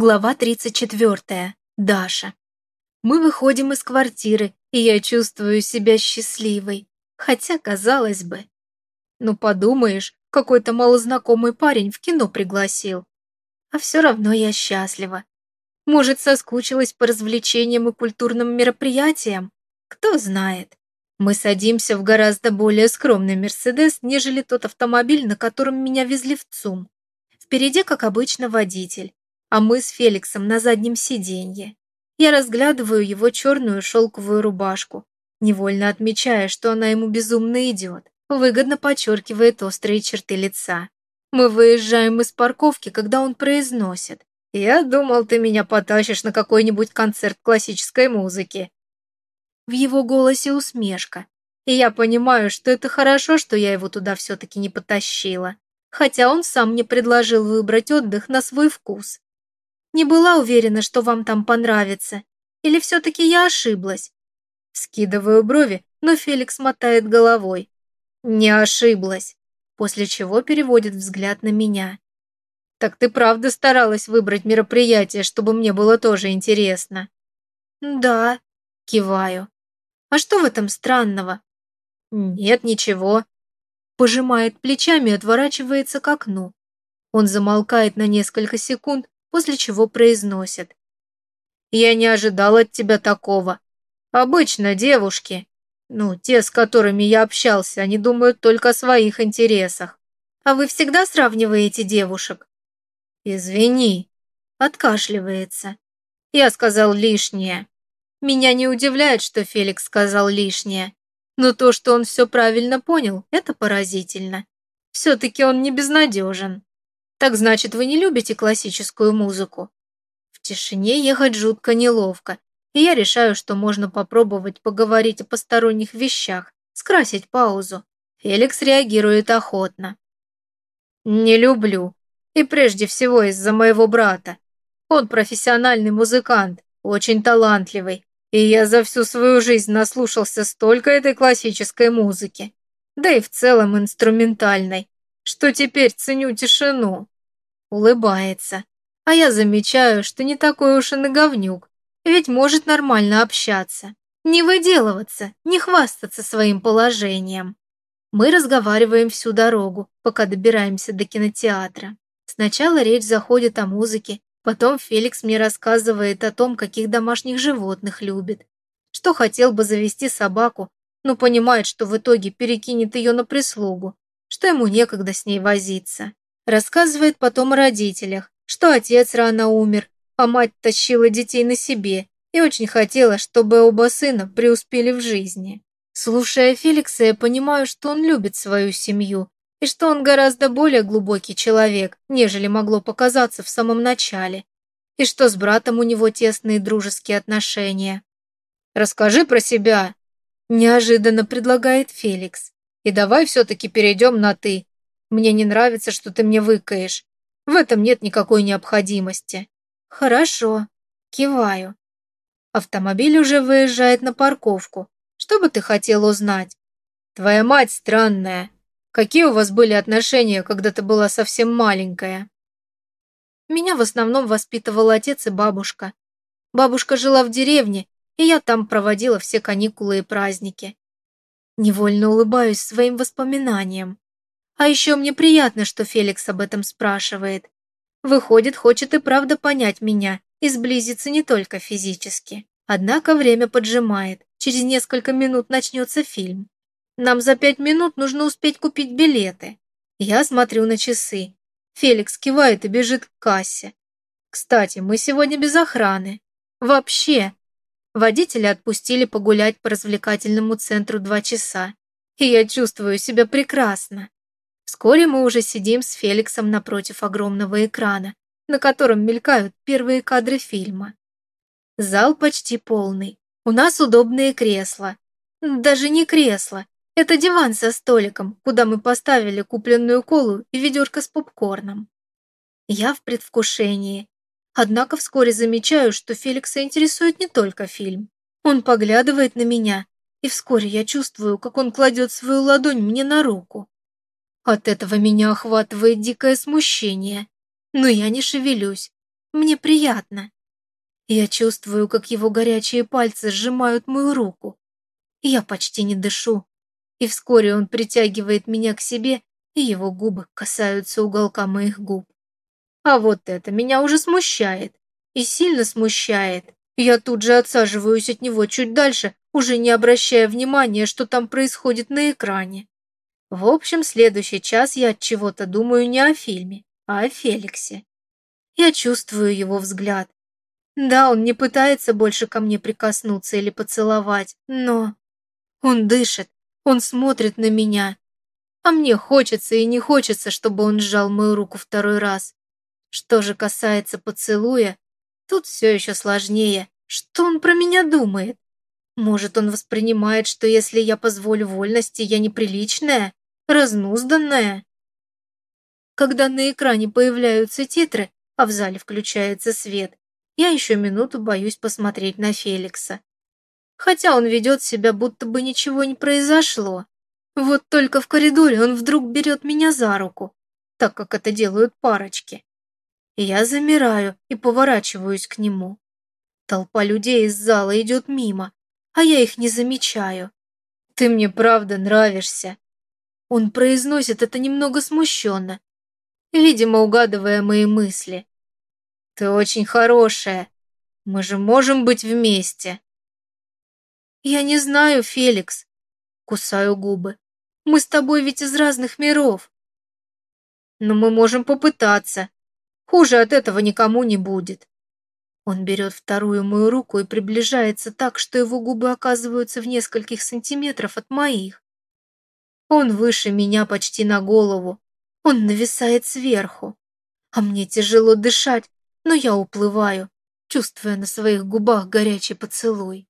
Глава 34. Даша. Мы выходим из квартиры, и я чувствую себя счастливой. Хотя, казалось бы. Ну, подумаешь, какой-то малознакомый парень в кино пригласил. А все равно я счастлива. Может, соскучилась по развлечениям и культурным мероприятиям? Кто знает. Мы садимся в гораздо более скромный Мерседес, нежели тот автомобиль, на котором меня везли в ЦУМ. Впереди, как обычно, водитель а мы с Феликсом на заднем сиденье. Я разглядываю его черную шелковую рубашку, невольно отмечая, что она ему безумно идет, выгодно подчеркивает острые черты лица. Мы выезжаем из парковки, когда он произносит. «Я думал, ты меня потащишь на какой-нибудь концерт классической музыки». В его голосе усмешка, и я понимаю, что это хорошо, что я его туда все-таки не потащила, хотя он сам мне предложил выбрать отдых на свой вкус. Не была уверена, что вам там понравится. Или все-таки я ошиблась?» Скидываю брови, но Феликс мотает головой. «Не ошиблась», после чего переводит взгляд на меня. «Так ты правда старалась выбрать мероприятие, чтобы мне было тоже интересно?» «Да», киваю. «А что в этом странного?» «Нет, ничего». Пожимает плечами и отворачивается к окну. Он замолкает на несколько секунд, после чего произносит. «Я не ожидал от тебя такого. Обычно девушки, ну, те, с которыми я общался, они думают только о своих интересах. А вы всегда сравниваете девушек?» «Извини», — откашливается. Я сказал лишнее. Меня не удивляет, что Феликс сказал лишнее. Но то, что он все правильно понял, это поразительно. Все-таки он не безнадежен. Так значит, вы не любите классическую музыку? В тишине ехать жутко неловко, и я решаю, что можно попробовать поговорить о посторонних вещах, скрасить паузу. Феликс реагирует охотно. Не люблю. И прежде всего из-за моего брата. Он профессиональный музыкант, очень талантливый, и я за всю свою жизнь наслушался столько этой классической музыки, да и в целом инструментальной, что теперь ценю тишину. Улыбается. А я замечаю, что не такой уж и наговнюк, ведь может нормально общаться. Не выделываться, не хвастаться своим положением. Мы разговариваем всю дорогу, пока добираемся до кинотеатра. Сначала речь заходит о музыке, потом Феликс мне рассказывает о том, каких домашних животных любит, что хотел бы завести собаку, но понимает, что в итоге перекинет ее на прислугу, что ему некогда с ней возиться. Рассказывает потом о родителях, что отец рано умер, а мать тащила детей на себе и очень хотела, чтобы оба сына преуспели в жизни. Слушая Феликса, я понимаю, что он любит свою семью и что он гораздо более глубокий человек, нежели могло показаться в самом начале, и что с братом у него тесные дружеские отношения. «Расскажи про себя», – неожиданно предлагает Феликс. «И давай все-таки перейдем на «ты», мне не нравится, что ты мне выкаешь. В этом нет никакой необходимости. Хорошо. Киваю. Автомобиль уже выезжает на парковку. Что бы ты хотел узнать? Твоя мать странная. Какие у вас были отношения, когда ты была совсем маленькая? Меня в основном воспитывал отец и бабушка. Бабушка жила в деревне, и я там проводила все каникулы и праздники. Невольно улыбаюсь своим воспоминаниям. А еще мне приятно, что Феликс об этом спрашивает. Выходит, хочет и правда понять меня и сблизиться не только физически. Однако время поджимает. Через несколько минут начнется фильм. Нам за пять минут нужно успеть купить билеты. Я смотрю на часы. Феликс кивает и бежит к кассе. Кстати, мы сегодня без охраны. Вообще. Водителя отпустили погулять по развлекательному центру два часа. И я чувствую себя прекрасно. Вскоре мы уже сидим с Феликсом напротив огромного экрана, на котором мелькают первые кадры фильма. Зал почти полный. У нас удобные кресла. Даже не кресла. Это диван со столиком, куда мы поставили купленную колу и ведерко с попкорном. Я в предвкушении. Однако вскоре замечаю, что Феликса интересует не только фильм. Он поглядывает на меня, и вскоре я чувствую, как он кладет свою ладонь мне на руку. От этого меня охватывает дикое смущение. Но я не шевелюсь. Мне приятно. Я чувствую, как его горячие пальцы сжимают мою руку. Я почти не дышу. И вскоре он притягивает меня к себе, и его губы касаются уголка моих губ. А вот это меня уже смущает. И сильно смущает. Я тут же отсаживаюсь от него чуть дальше, уже не обращая внимания, что там происходит на экране. В общем, следующий час я от чего-то думаю не о фильме, а о Феликсе. Я чувствую его взгляд. Да, он не пытается больше ко мне прикоснуться или поцеловать, но... Он дышит, он смотрит на меня. А мне хочется и не хочется, чтобы он сжал мою руку второй раз. Что же касается поцелуя, Тут все еще сложнее. Что он про меня думает? Может, он воспринимает, что если я позволю вольности, я неприличная, разнузданная? Когда на экране появляются титры, а в зале включается свет, я еще минуту боюсь посмотреть на Феликса. Хотя он ведет себя, будто бы ничего не произошло. Вот только в коридоре он вдруг берет меня за руку, так как это делают парочки. Я замираю и поворачиваюсь к нему. Толпа людей из зала идет мимо, а я их не замечаю. «Ты мне правда нравишься». Он произносит это немного смущенно, видимо, угадывая мои мысли. «Ты очень хорошая. Мы же можем быть вместе». «Я не знаю, Феликс», — кусаю губы. «Мы с тобой ведь из разных миров». «Но мы можем попытаться», Хуже от этого никому не будет. Он берет вторую мою руку и приближается так, что его губы оказываются в нескольких сантиметров от моих. Он выше меня почти на голову. Он нависает сверху. А мне тяжело дышать, но я уплываю, чувствуя на своих губах горячий поцелуй.